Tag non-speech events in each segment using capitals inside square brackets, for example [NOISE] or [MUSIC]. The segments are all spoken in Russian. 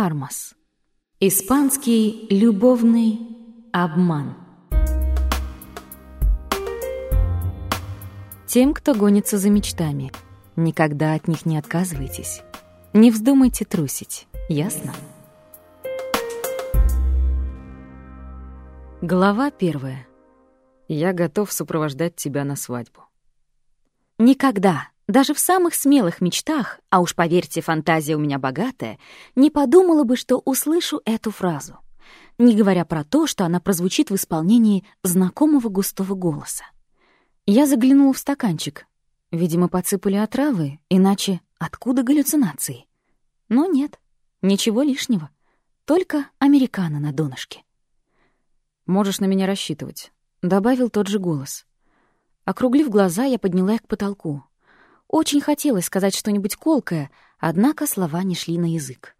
Армас. Испанский любовный обман. Тем, кто гонится за мечтами, никогда от них не отказывайтесь. Не вздумайте трусить, ясно? Глава первая. Я готов сопровождать тебя на свадьбу. Никогда, даже в самых смелых мечтах, а уж поверьте, фантазия у меня богатая, не подумала бы, что услышу эту фразу, не говоря про то, что она прозвучит в исполнении знакомого густого голоса. Я заглянула в стаканчик. Видимо, подсыпали отравы, иначе откуда галлюцинации? Но нет, ничего лишнего. Только американо на донышке. «Можешь на меня рассчитывать», — добавил тот же голос. Округлив глаза, я подняла их к потолку. Очень хотелось сказать что-нибудь колкое, однако слова не шли на язык.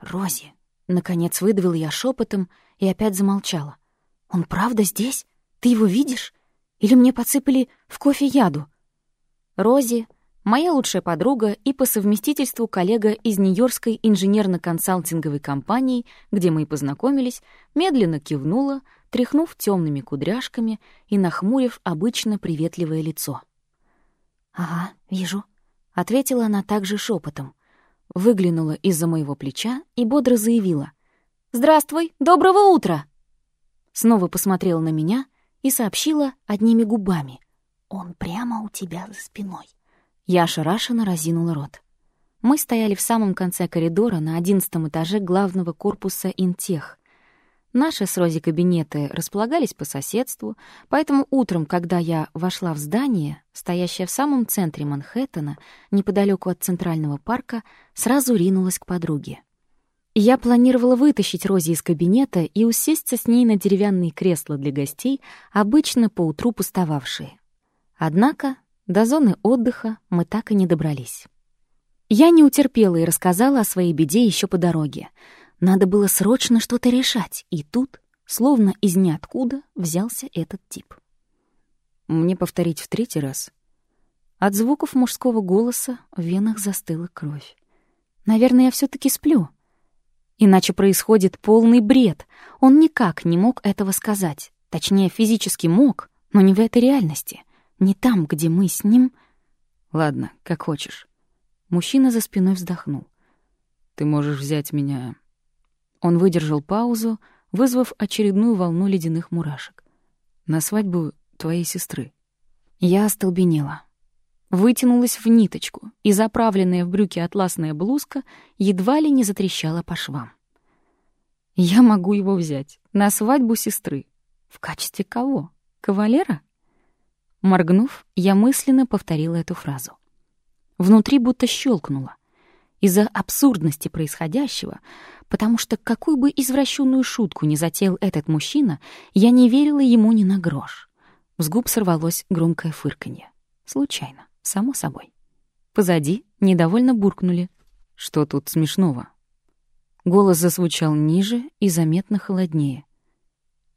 «Рози!» — наконец выдавил я шепотом и опять замолчала. «Он правда здесь? Ты его видишь? Или мне подсыпали в кофе яду?» Рози, моя лучшая подруга и по совместительству коллега из Нью-Йоркской инженерно-консалтинговой компании, где мы и познакомились, медленно кивнула, тряхнув темными кудряшками и нахмурив обычно приветливое лицо. «Ага, вижу», — ответила она также шепотом. Выглянула из-за моего плеча и бодро заявила. «Здравствуй, доброго утра!» Снова посмотрела на меня и сообщила одними губами. «Он прямо у тебя за спиной». Я ошарашенно разинула рот. Мы стояли в самом конце коридора на одиннадцатом этаже главного корпуса Интех, Наши с Рози кабинеты располагались по соседству, поэтому утром, когда я вошла в здание, стоящее в самом центре Манхэттена, неподалеку от Центрального парка, сразу ринулась к подруге. Я планировала вытащить Рози из кабинета и усесться с ней на деревянные кресла для гостей, обычно по утру пустовавшие. Однако до зоны отдыха мы так и не добрались. Я не утерпела и рассказала о своей беде еще по дороге — надо было срочно что-то решать, и тут, словно из ниоткуда, взялся этот тип. Мне повторить в третий раз. От звуков мужского голоса в венах застыла кровь. Наверное, я все таки сплю. Иначе происходит полный бред. Он никак не мог этого сказать. Точнее, физически мог, но не в этой реальности. Не там, где мы с ним... Ладно, как хочешь. Мужчина за спиной вздохнул. Ты можешь взять меня он выдержал паузу, вызвав очередную волну ледяных мурашек. «На свадьбу твоей сестры». Я остолбенела. Вытянулась в ниточку, и заправленная в брюки атласная блузка едва ли не затрещала по швам. «Я могу его взять. На свадьбу сестры. В качестве кого? Кавалера?» Моргнув, я мысленно повторила эту фразу. Внутри будто щелкнуло. Из-за абсурдности происходящего потому что какую бы извращенную шутку ни затеял этот мужчина, я не верила ему ни на грош. С губ сорвалось громкое фырканье. Случайно, само собой. Позади недовольно буркнули. Что тут смешного? Голос зазвучал ниже и заметно холоднее.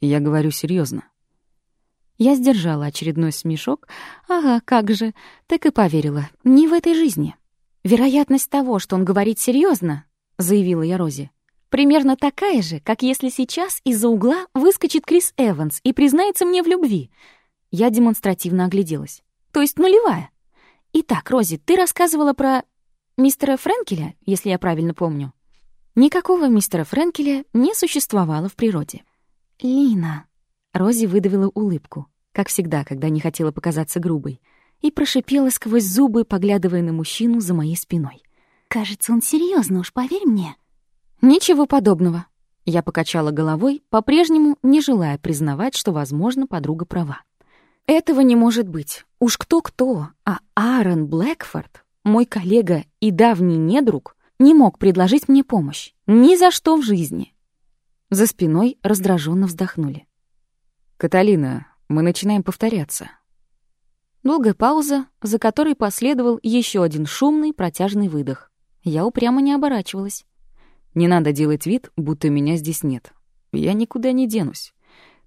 Я говорю серьезно. Я сдержала очередной смешок. Ага, как же, так и поверила. Не в этой жизни. Вероятность того, что он говорит серьезно, заявила я Розе, Примерно такая же, как если сейчас из-за угла выскочит Крис Эванс и признается мне в любви. Я демонстративно огляделась. То есть нулевая. Итак, Рози, ты рассказывала про мистера Френкеля, если я правильно помню. Никакого мистера Френкеля не существовало в природе. «Лина», — Рози выдавила улыбку, как всегда, когда не хотела показаться грубой, и прошипела сквозь зубы, поглядывая на мужчину за моей спиной. «Кажется, он серьезно, уж поверь мне». «Ничего подобного». Я покачала головой, по-прежнему не желая признавать, что, возможно, подруга права. «Этого не может быть. Уж кто-кто, а Аарон Блэкфорд, мой коллега и давний недруг, не мог предложить мне помощь. Ни за что в жизни». За спиной раздраженно вздохнули. «Каталина, мы начинаем повторяться». Долгая пауза, за которой последовал еще один шумный протяжный выдох. Я упрямо не оборачивалась. Не надо делать вид, будто меня здесь нет. Я никуда не денусь.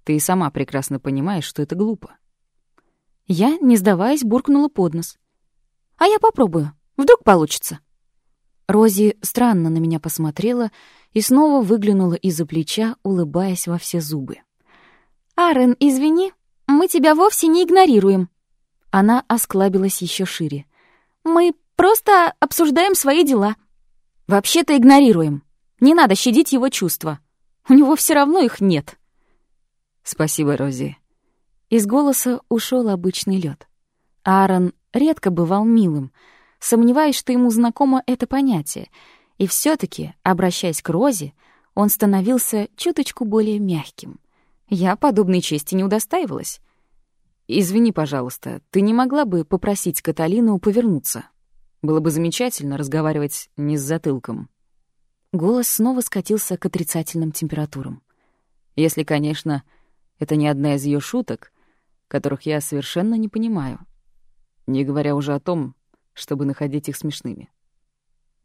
Ты и сама прекрасно понимаешь, что это глупо. Я, не сдаваясь, буркнула под нос. «А я попробую. Вдруг получится». Рози странно на меня посмотрела и снова выглянула из-за плеча, улыбаясь во все зубы. «Арен, извини, мы тебя вовсе не игнорируем». Она осклабилась еще шире. «Мы просто обсуждаем свои дела». «Вообще-то игнорируем. Не надо щадить его чувства. У него все равно их нет». «Спасибо, Рози». Из голоса ушел обычный лед. Аарон редко бывал милым, сомневаясь, что ему знакомо это понятие, и все таки обращаясь к Розе, он становился чуточку более мягким. Я подобной чести не удостаивалась. «Извини, пожалуйста, ты не могла бы попросить Каталину повернуться? Было бы замечательно разговаривать не с затылком». Голос снова скатился к отрицательным температурам. Если, конечно, это не одна из ее шуток, которых я совершенно не понимаю, не говоря уже о том, чтобы находить их смешными.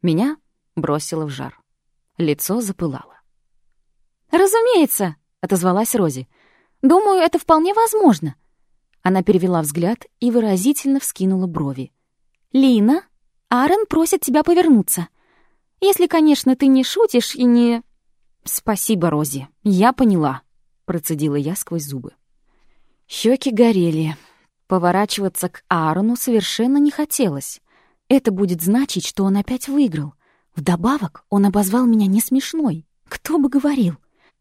Меня бросило в жар. Лицо запылало. «Разумеется!» — отозвалась Рози. «Думаю, это вполне возможно». Она перевела взгляд и выразительно вскинула брови. «Лина, Аарон просит тебя повернуться. Если, конечно, ты не шутишь и не...» «Спасибо, Рози, я поняла», — процедила я сквозь зубы. Щеки горели. Поворачиваться к Аарону совершенно не хотелось. Это будет значить, что он опять выиграл. Вдобавок, он обозвал меня не смешной. Кто бы говорил?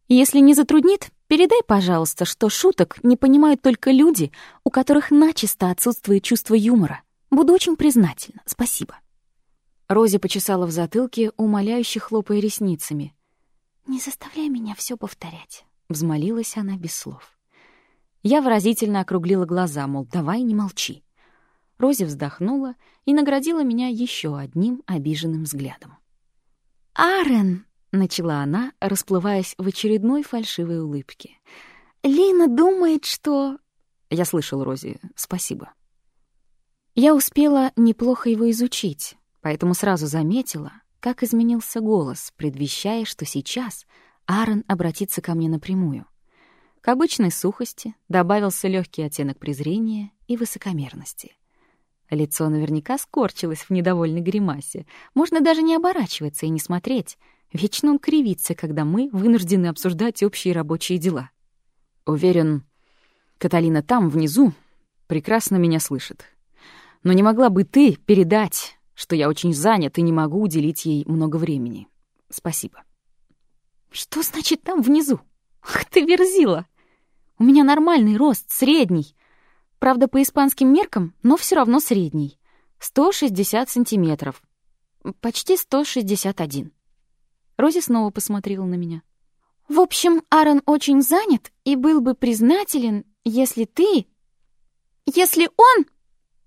Если не затруднит, передай, пожалуйста, что шуток не понимают только люди, у которых начисто отсутствует чувство юмора. Буду очень признательна. Спасибо. Рози почесала в затылке, умоляюще хлопая ресницами. «Не заставляй меня все повторять», — взмолилась она без слов. Я выразительно округлила глаза, мол, давай не молчи. Рози вздохнула и наградила меня еще одним обиженным взглядом. «Арен!» — начала она, расплываясь в очередной фальшивой улыбке. «Лина думает, что...» Я слышал, Рози, спасибо. Я успела неплохо его изучить, поэтому сразу заметила, как изменился голос, предвещая, что сейчас Аарон обратится ко мне напрямую. К обычной сухости добавился легкий оттенок презрения и высокомерности — Лицо наверняка скорчилось в недовольной гримасе. Можно даже не оборачиваться и не смотреть. Вечно он кривится, когда мы вынуждены обсуждать общие рабочие дела. Уверен, Каталина там, внизу, прекрасно меня слышит. Но не могла бы ты передать, что я очень занят и не могу уделить ей много времени. Спасибо. Что значит там внизу? Ах ты верзила! У меня нормальный рост, средний. Правда, по испанским меркам, но все равно средний. 160 сантиметров. Почти 161. Рози снова посмотрела на меня. «В общем, Аарон очень занят и был бы признателен, если ты... Если он...»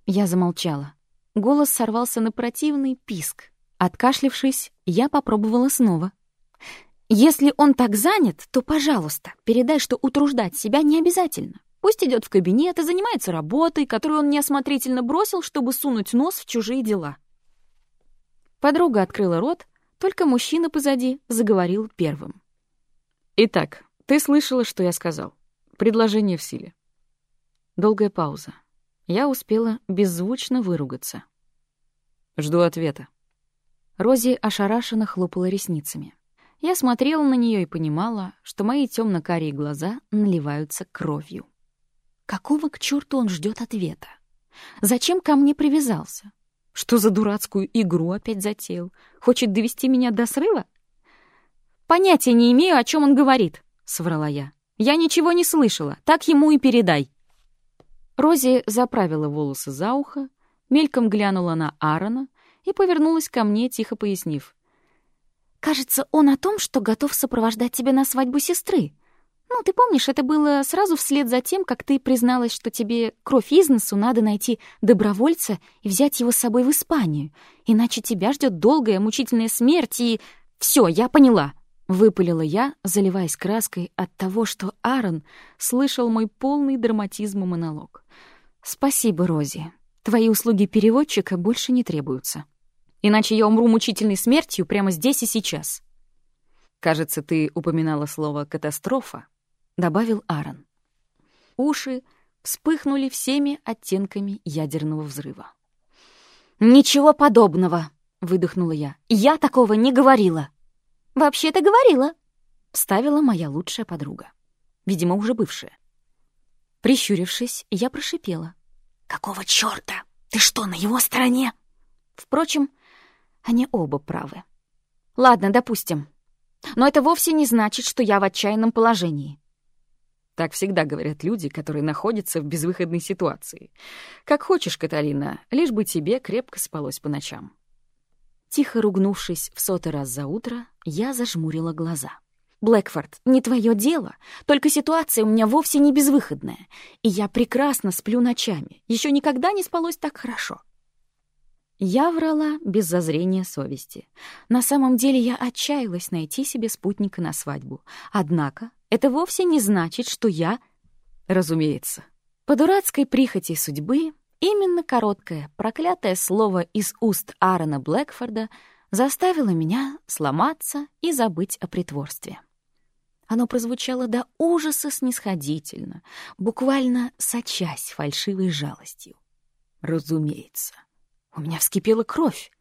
Я замолчала. Голос сорвался на противный писк. Откашлившись, я попробовала снова. «Если он так занят, то, пожалуйста, передай, что утруждать себя не обязательно. Пусть идет в кабинет и занимается работой, которую он неосмотрительно бросил, чтобы сунуть нос в чужие дела. Подруга открыла рот, только мужчина позади заговорил первым. «Итак, ты слышала, что я сказал. Предложение в силе». Долгая пауза. Я успела беззвучно выругаться. «Жду ответа». Рози ошарашенно хлопала ресницами. Я смотрела на нее и понимала, что мои темно-карие глаза наливаются кровью. Какого к черту он ждет ответа? Зачем ко мне привязался? Что за дурацкую игру опять затеял? Хочет довести меня до срыва? Понятия не имею, о чем он говорит, соврала я. Я ничего не слышала, так ему и передай. Рози заправила волосы за ухо, мельком глянула на Аарона и повернулась ко мне, тихо пояснив. «Кажется, он о том, что готов сопровождать тебя на свадьбу сестры. Ну, ты помнишь, это было сразу вслед за тем, как ты призналась, что тебе кровь из носу надо найти добровольца и взять его с собой в Испанию, иначе тебя ждет долгая мучительная смерть и... Все, я поняла!» Выпалила я, заливаясь краской от того, что Аарон слышал мой полный драматизма монолог. «Спасибо, Рози. Твои услуги переводчика больше не требуются. Иначе я умру мучительной смертью прямо здесь и сейчас». «Кажется, ты упоминала слово «катастрофа», — добавил Аарон. Уши вспыхнули всеми оттенками ядерного взрыва. «Ничего подобного!» — выдохнула я. «Я такого не говорила!» «Вообще-то говорила!» — вставила моя лучшая подруга. Видимо, уже бывшая. Прищурившись, я прошипела. «Какого чёрта? Ты что, на его стороне?» Впрочем, они оба правы. «Ладно, допустим. Но это вовсе не значит, что я в отчаянном положении. Так всегда говорят люди, которые находятся в безвыходной ситуации. Как хочешь, Каталина, лишь бы тебе крепко спалось по ночам. Тихо ругнувшись в сотый раз за утро, я зажмурила глаза. «Блэкфорд, не твое дело, только ситуация у меня вовсе не безвыходная, и я прекрасно сплю ночами, еще никогда не спалось так хорошо». Я врала без зазрения совести. На самом деле я отчаялась найти себе спутника на свадьбу. Однако это вовсе не значит, что я... Разумеется. По дурацкой прихоти судьбы именно короткое, проклятое слово из уст Аарона Блэкфорда заставило меня сломаться и забыть о притворстве. Оно прозвучало до ужаса снисходительно, буквально сочась фальшивой жалостью. Разумеется. У меня вскипела кровь.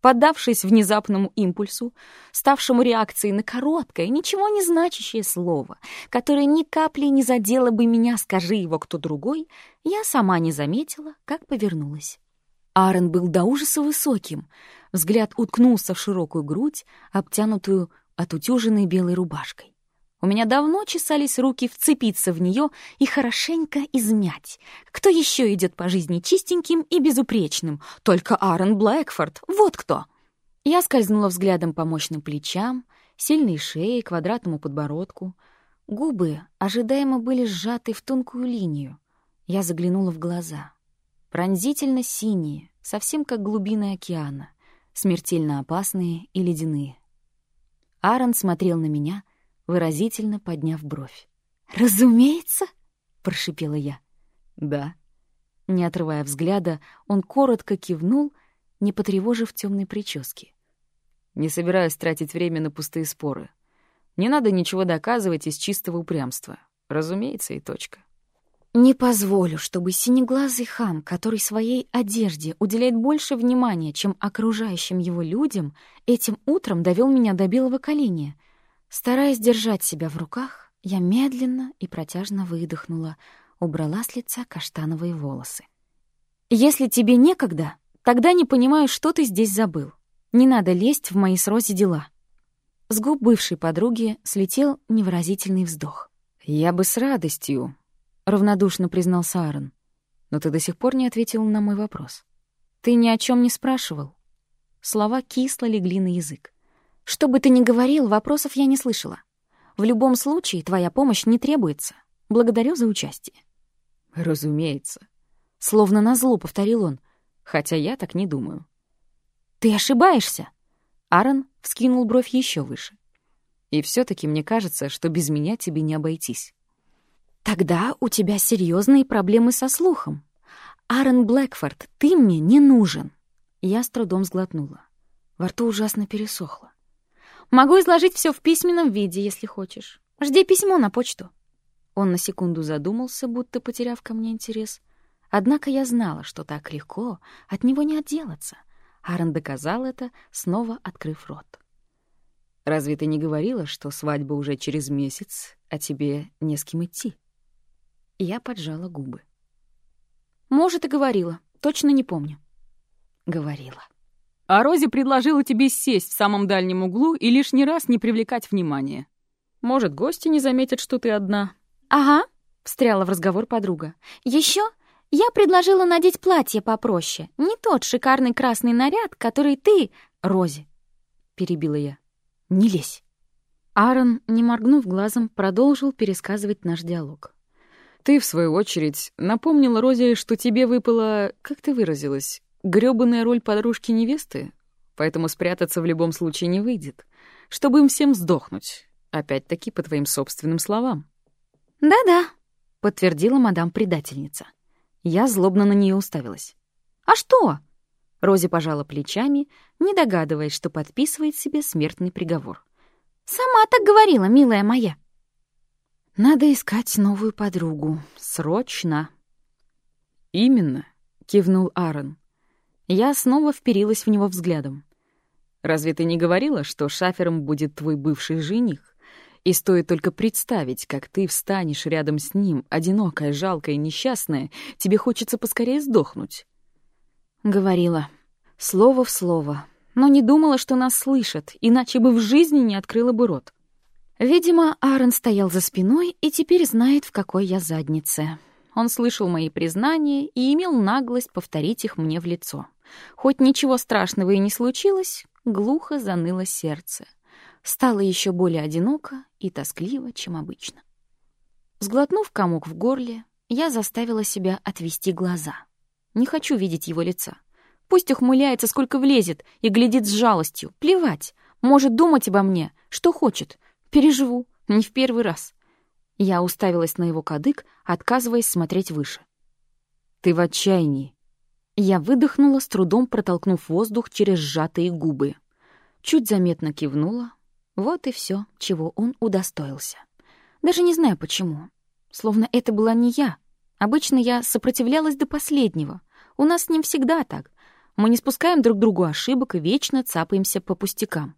Поддавшись внезапному импульсу, ставшему реакцией на короткое, ничего не значащее слово, которое ни капли не задело бы меня, скажи его кто другой, я сама не заметила, как повернулась. Аарон был до ужаса высоким, взгляд уткнулся в широкую грудь, обтянутую отутюженной белой рубашкой. У меня давно чесались руки вцепиться в нее и хорошенько измять. Кто еще идет по жизни чистеньким и безупречным? Только Аарон Блэкфорд. Вот кто. Я скользнула взглядом по мощным плечам, сильной шее, квадратному подбородку. Губы ожидаемо были сжаты в тонкую линию. Я заглянула в глаза. Пронзительно синие, совсем как глубины океана, смертельно опасные и ледяные. Аарон смотрел на меня — выразительно подняв бровь. «Разумеется!» — прошипела я. «Да». Не отрывая взгляда, он коротко кивнул, не потревожив темной прически. «Не собираюсь тратить время на пустые споры. Не надо ничего доказывать из чистого упрямства. Разумеется, и точка». «Не позволю, чтобы синеглазый хам, который своей одежде уделяет больше внимания, чем окружающим его людям, этим утром довел меня до белого коленя», Стараясь держать себя в руках, я медленно и протяжно выдохнула, убрала с лица каштановые волосы. «Если тебе некогда, тогда не понимаю, что ты здесь забыл. Не надо лезть в мои с Рози дела». С губ бывшей подруги слетел невыразительный вздох. «Я бы с радостью», — равнодушно признался Аарон. «Но ты до сих пор не ответил на мой вопрос. Ты ни о чем не спрашивал». Слова кисло легли на язык. Что бы ты ни говорил, вопросов я не слышала. В любом случае, твоя помощь не требуется. Благодарю за участие. Разумеется. Словно назло повторил он, хотя я так не думаю. Ты ошибаешься. Аарон вскинул бровь еще выше. И все таки мне кажется, что без меня тебе не обойтись. Тогда у тебя серьезные проблемы со слухом. Аарон Блэкфорд, ты мне не нужен. Я с трудом сглотнула. Во рту ужасно пересохло. Могу изложить все в письменном виде, если хочешь. Жди письмо на почту». Он на секунду задумался, будто потеряв ко мне интерес. Однако я знала, что так легко от него не отделаться. Аарон доказал это, снова открыв рот. «Разве ты не говорила, что свадьба уже через месяц, а тебе не с кем идти?» Я поджала губы. «Может, и говорила. Точно не помню». «Говорила». А Рози предложила тебе сесть в самом дальнем углу и лишний раз не привлекать внимания. Может, гости не заметят, что ты одна. «Ага», — встряла в разговор подруга. Еще я предложила надеть платье попроще, не тот шикарный красный наряд, который ты, Рози», — перебила я. «Не лезь». Аарон, не моргнув глазом, продолжил пересказывать наш диалог. «Ты, в свою очередь, напомнила Розе, что тебе выпала, как ты выразилась, грёбаная роль подружки-невесты, поэтому спрятаться в любом случае не выйдет, чтобы им всем сдохнуть, опять-таки по твоим собственным словам. «Да-да», — подтвердила мадам-предательница. Я злобно на нее уставилась. «А что?» Рози пожала плечами, не догадываясь, что подписывает себе смертный приговор. «Сама так говорила, милая моя». «Надо искать новую подругу. Срочно!» «Именно», — кивнул Аарон. Я снова вперилась в него взглядом. Разве ты не говорила, что шафером будет твой бывший жених? И стоит только представить, как ты встанешь рядом с ним, одинокая, жалкая, несчастная, тебе хочется поскорее сдохнуть. Говорила. Слово в слово. Но не думала, что нас слышат, иначе бы в жизни не открыла бы рот. Видимо, Аарон стоял за спиной и теперь знает, в какой я заднице. Он слышал мои признания и имел наглость повторить их мне в лицо. Хоть ничего страшного и не случилось, глухо заныло сердце. Стало еще более одиноко и тоскливо, чем обычно. Сглотнув комок в горле, я заставила себя отвести глаза. Не хочу видеть его лица. Пусть ухмыляется, сколько влезет, и глядит с жалостью. Плевать. Может думать обо мне, что хочет. Переживу. Не в первый раз. Я уставилась на его кадык, отказываясь смотреть выше. «Ты в отчаянии». Я выдохнула, с трудом протолкнув воздух через сжатые губы. Чуть заметно кивнула. Вот и все, чего он удостоился. Даже не знаю почему. Словно это была не я. Обычно я сопротивлялась до последнего. У нас с ним всегда так. Мы не спускаем друг другу ошибок и вечно цапаемся по пустякам.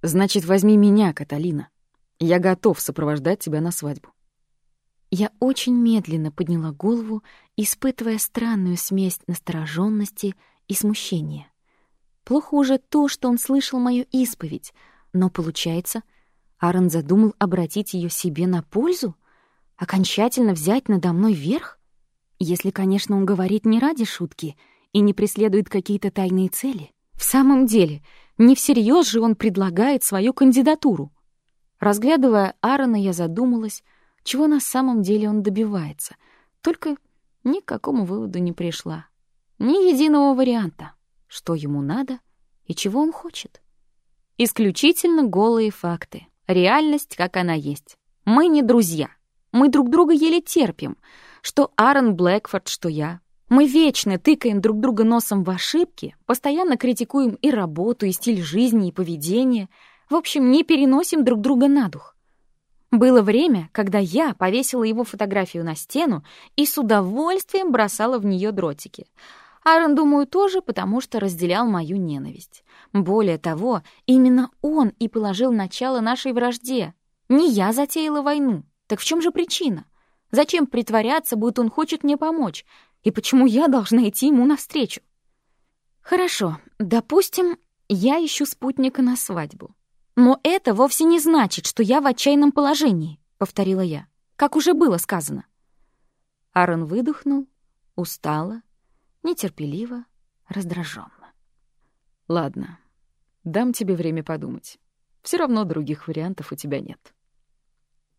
«Значит, возьми меня, Каталина. Я готов сопровождать тебя на свадьбу». Я очень медленно подняла голову, испытывая странную смесь настороженности и смущения. Плохо уже то, что он слышал мою исповедь, но получается, Аарон задумал обратить ее себе на пользу? Окончательно взять надо мной верх? Если, конечно, он говорит не ради шутки и не преследует какие-то тайные цели. В самом деле, не всерьез же он предлагает свою кандидатуру. Разглядывая Аарона, я задумалась, чего на самом деле он добивается. Только ни к какому выводу не пришла. Ни единого варианта, что ему надо и чего он хочет. Исключительно голые факты. Реальность, как она есть. Мы не друзья. Мы друг друга еле терпим. Что Аарон Блэкфорд, что я. Мы вечно тыкаем друг друга носом в ошибки, постоянно критикуем и работу, и стиль жизни, и поведение. В общем, не переносим друг друга на дух. Было время, когда я повесила его фотографию на стену и с удовольствием бросала в нее дротики. Аарон, думаю, тоже, потому что разделял мою ненависть. Более того, именно он и положил начало нашей вражде. Не я затеяла войну. Так в чем же причина? Зачем притворяться, будто он хочет мне помочь? И почему я должна идти ему навстречу? Хорошо, допустим, я ищу спутника на свадьбу. Но это вовсе не значит, что я в отчаянном положении, повторила я, как уже было сказано. Аарон выдохнул, устало, нетерпеливо, раздраженно. Ладно, дам тебе время подумать. Все равно других вариантов у тебя нет.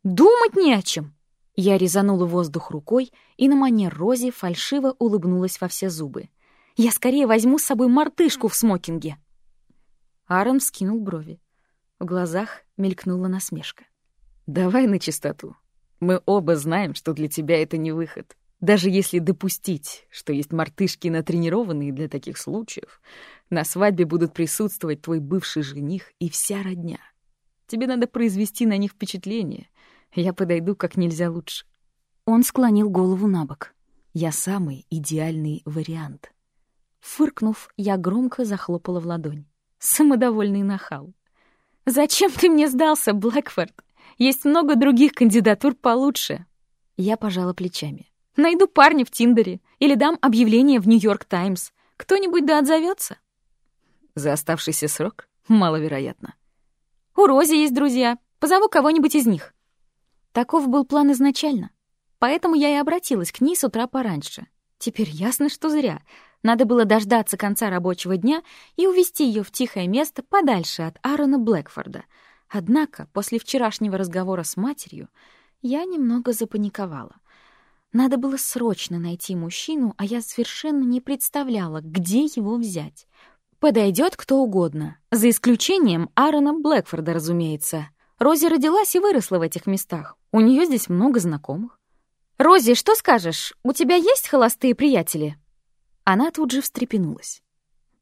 Думать не о чем, я резанула воздух рукой и на манер Рози фальшиво улыбнулась во все зубы. «Я скорее возьму с собой мартышку в смокинге!» Аарон скинул брови. В глазах мелькнула насмешка. «Давай на чистоту. Мы оба знаем, что для тебя это не выход. Даже если допустить, что есть мартышки, натренированные для таких случаев, на свадьбе будут присутствовать твой бывший жених и вся родня. Тебе надо произвести на них впечатление, я подойду как нельзя лучше. Он склонил голову на бок. Я самый идеальный вариант. Фыркнув, я громко захлопала в ладонь. Самодовольный нахал. «Зачем ты мне сдался, Блэкфорд? Есть много других кандидатур получше». Я пожала плечами. «Найду парня в Тиндере или дам объявление в Нью-Йорк Таймс. Кто-нибудь да отзовется. За оставшийся срок? Маловероятно. У Рози есть друзья. Позову кого-нибудь из них. Таков был план изначально. Поэтому я и обратилась к ней с утра пораньше. Теперь ясно, что зря. Надо было дождаться конца рабочего дня и увести ее в тихое место подальше от Аарона Блэкфорда. Однако после вчерашнего разговора с матерью я немного запаниковала. Надо было срочно найти мужчину, а я совершенно не представляла, где его взять. Подойдет кто угодно, за исключением Аарона Блэкфорда, разумеется. Рози родилась и выросла в этих местах. У нее здесь много знакомых. «Рози, что скажешь? У тебя есть холостые приятели?» Она тут же встрепенулась.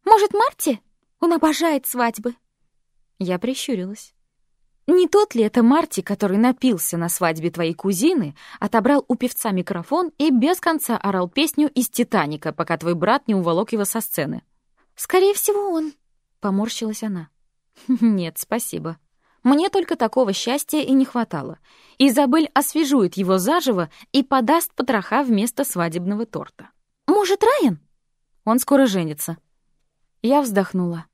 «Может, Марти? Он обожает свадьбы». Я прищурилась. «Не тот ли это Марти, который напился на свадьбе твоей кузины, отобрал у певца микрофон и без конца орал песню из «Титаника», пока твой брат не уволок его со сцены?» «Скорее всего, он». Поморщилась она. [LAUGHS] Нет, спасибо. Мне только такого счастья и не хватало. Изабель освежует его заживо и подаст потроха вместо свадебного торта. «Может, Райан?» Он скоро женится. Я вздохнула.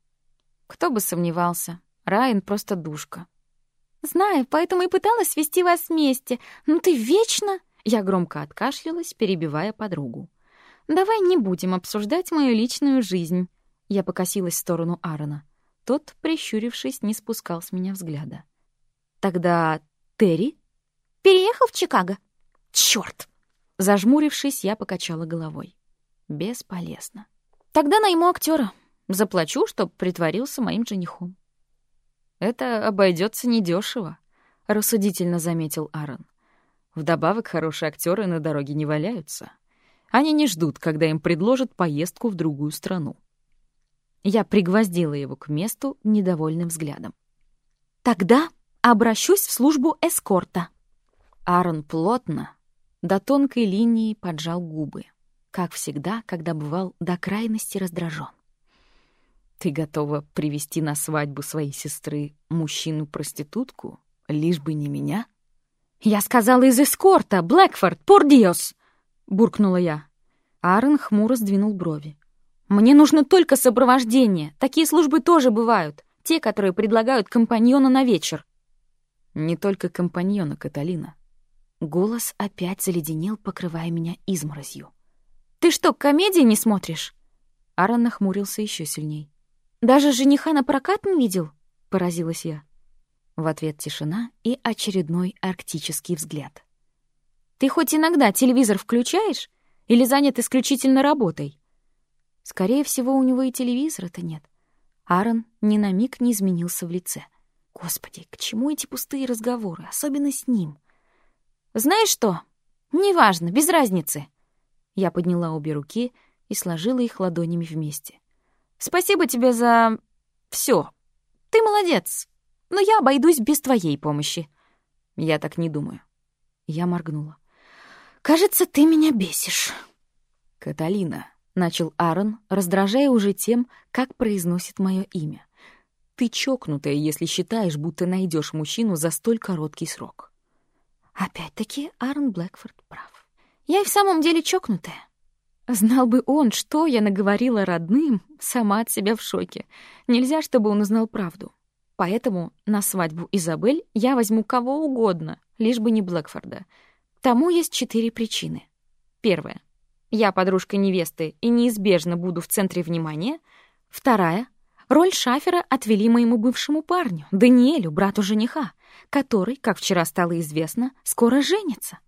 Кто бы сомневался, Райан просто душка. «Знаю, поэтому и пыталась свести вас вместе. Ну ты вечно...» Я громко откашлялась, перебивая подругу. «Давай не будем обсуждать мою личную жизнь». Я покосилась в сторону Аарона. Тот, прищурившись, не спускал с меня взгляда. «Тогда Терри?» «Переехал в Чикаго». «Чёрт!» Зажмурившись, я покачала головой. «Бесполезно. Тогда найму актера. Заплачу, чтоб притворился моим женихом». «Это обойдется недешево», — рассудительно заметил Аарон. «Вдобавок хорошие актеры на дороге не валяются. Они не ждут, когда им предложат поездку в другую страну. Я пригвоздила его к месту недовольным взглядом. «Тогда обращусь в службу эскорта». Аарон плотно, до тонкой линии поджал губы, как всегда, когда бывал до крайности раздражен. «Ты готова привести на свадьбу своей сестры мужчину-проститутку, лишь бы не меня?» «Я сказала из эскорта, Блэкфорд, пордиос!» — буркнула я. Аарон хмуро сдвинул брови. Мне нужно только сопровождение. Такие службы тоже бывают. Те, которые предлагают компаньона на вечер. Не только компаньона, Каталина. Голос опять заледенел, покрывая меня изморозью. «Ты что, комедии не смотришь?» Аарон нахмурился еще сильней. «Даже жениха на прокат не видел?» — поразилась я. В ответ тишина и очередной арктический взгляд. «Ты хоть иногда телевизор включаешь? Или занят исключительно работой?» Скорее всего, у него и телевизора-то нет. Аарон ни на миг не изменился в лице. Господи, к чему эти пустые разговоры, особенно с ним? «Знаешь что? Неважно, без разницы». Я подняла обе руки и сложила их ладонями вместе. «Спасибо тебе за... все. Ты молодец. Но я обойдусь без твоей помощи». «Я так не думаю». Я моргнула. «Кажется, ты меня бесишь». «Каталина», начал Аарон, раздражая уже тем, как произносит мое имя. Ты чокнутая, если считаешь, будто найдешь мужчину за столь короткий срок. Опять-таки Аарон Блэкфорд прав. Я и в самом деле чокнутая. Знал бы он, что я наговорила родным, сама от себя в шоке. Нельзя, чтобы он узнал правду. Поэтому на свадьбу Изабель я возьму кого угодно, лишь бы не Блэкфорда. Тому есть четыре причины. Первая. Я подружка невесты и неизбежно буду в центре внимания. Вторая. Роль шафера отвели моему бывшему парню, Даниэлю, брату жениха, который, как вчера стало известно, скоро женится.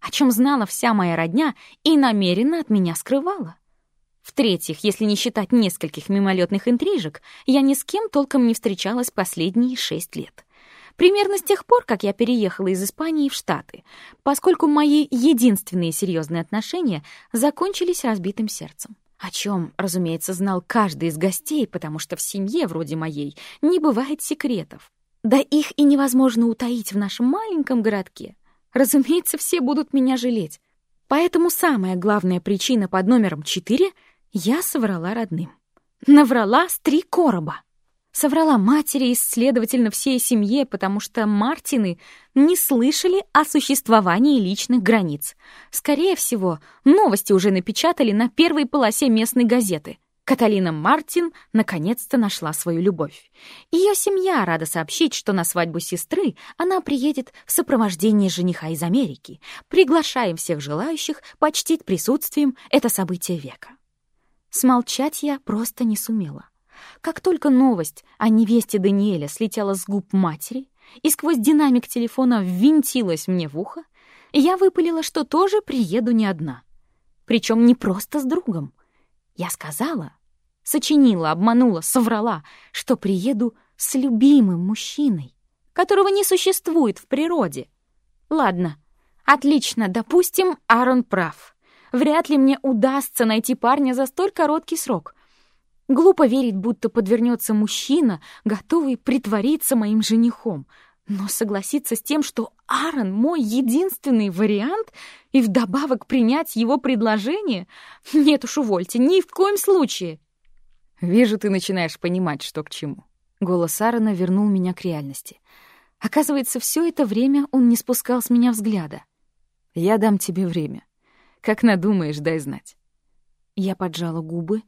О чем знала вся моя родня и намеренно от меня скрывала. В-третьих, если не считать нескольких мимолетных интрижек, я ни с кем толком не встречалась последние шесть лет. Примерно с тех пор, как я переехала из Испании в Штаты, поскольку мои единственные серьезные отношения закончились разбитым сердцем. О чем, разумеется, знал каждый из гостей, потому что в семье вроде моей не бывает секретов. Да их и невозможно утаить в нашем маленьком городке. Разумеется, все будут меня жалеть. Поэтому самая главная причина под номером четыре — я соврала родным. Наврала с три короба. Соврала матери и, следовательно, всей семье, потому что Мартины не слышали о существовании личных границ. Скорее всего, новости уже напечатали на первой полосе местной газеты. Каталина Мартин наконец-то нашла свою любовь. Ее семья рада сообщить, что на свадьбу сестры она приедет в сопровождении жениха из Америки. Приглашаем всех желающих почтить присутствием это событие века. Смолчать я просто не сумела. Как только новость о невесте Даниэля слетела с губ матери и сквозь динамик телефона ввинтилась мне в ухо, я выпалила, что тоже приеду не одна. Причем не просто с другом. Я сказала, сочинила, обманула, соврала, что приеду с любимым мужчиной, которого не существует в природе. Ладно, отлично, допустим, Аарон прав. Вряд ли мне удастся найти парня за столь короткий срок. Глупо верить, будто подвернется мужчина, готовый притвориться моим женихом. Но согласиться с тем, что Аарон — мой единственный вариант, и вдобавок принять его предложение? Нет уж, увольте, ни в коем случае. Вижу, ты начинаешь понимать, что к чему. Голос Аарона вернул меня к реальности. Оказывается, все это время он не спускал с меня взгляда. Я дам тебе время. Как надумаешь, дай знать. Я поджала губы,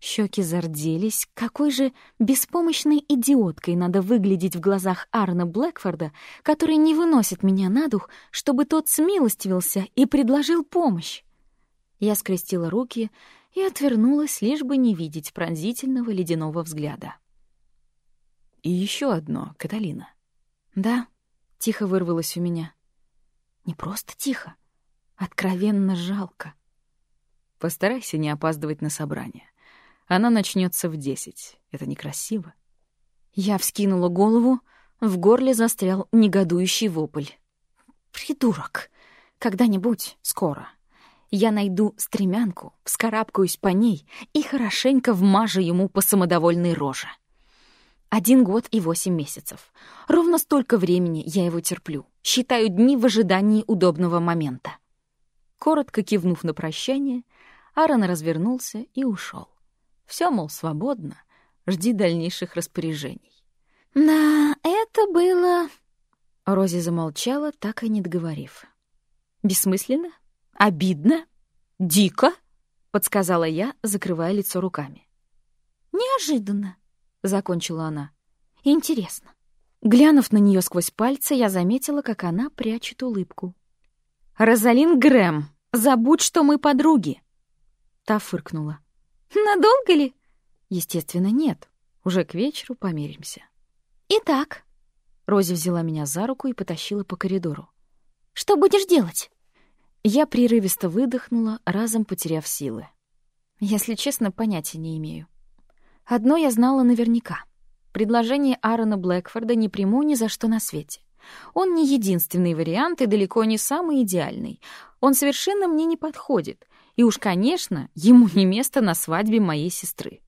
щеки зарделись. Какой же беспомощной идиоткой надо выглядеть в глазах Арна Блэкфорда, который не выносит меня на дух, чтобы тот смилостивился и предложил помощь. Я скрестила руки и отвернулась, лишь бы не видеть пронзительного ледяного взгляда. «И еще одно, Каталина». «Да», — тихо вырвалось у меня. Не просто тихо, откровенно жалко. Постарайся не опаздывать на собрание. Она начнется в десять. Это некрасиво. Я вскинула голову, в горле застрял негодующий вопль. «Придурок! Когда-нибудь, скоро, я найду стремянку, вскарабкаюсь по ней и хорошенько вмажу ему по самодовольной роже. Один год и восемь месяцев. Ровно столько времени я его терплю. Считаю дни в ожидании удобного момента. Коротко кивнув на прощание, Аарон развернулся и ушел. Все, мол, свободно. Жди дальнейших распоряжений. Да, это было... Рози замолчала, так и не договорив. Бессмысленно? Обидно? Дико? Подсказала я, закрывая лицо руками. Неожиданно. — закончила она. «Интересно». Глянув на нее сквозь пальцы, я заметила, как она прячет улыбку. «Розалин Грэм, забудь, что мы подруги!» Та фыркнула. «Надолго ли?» «Естественно, нет. Уже к вечеру помиримся». «Итак...» Рози взяла меня за руку и потащила по коридору. «Что будешь делать?» Я прерывисто выдохнула, разом потеряв силы. Если честно, понятия не имею. Одно я знала наверняка. Предложение Аарона Блэкфорда не приму ни за что на свете. Он не единственный вариант и далеко не самый идеальный. Он совершенно мне не подходит. И уж, конечно, ему не место на свадьбе моей сестры.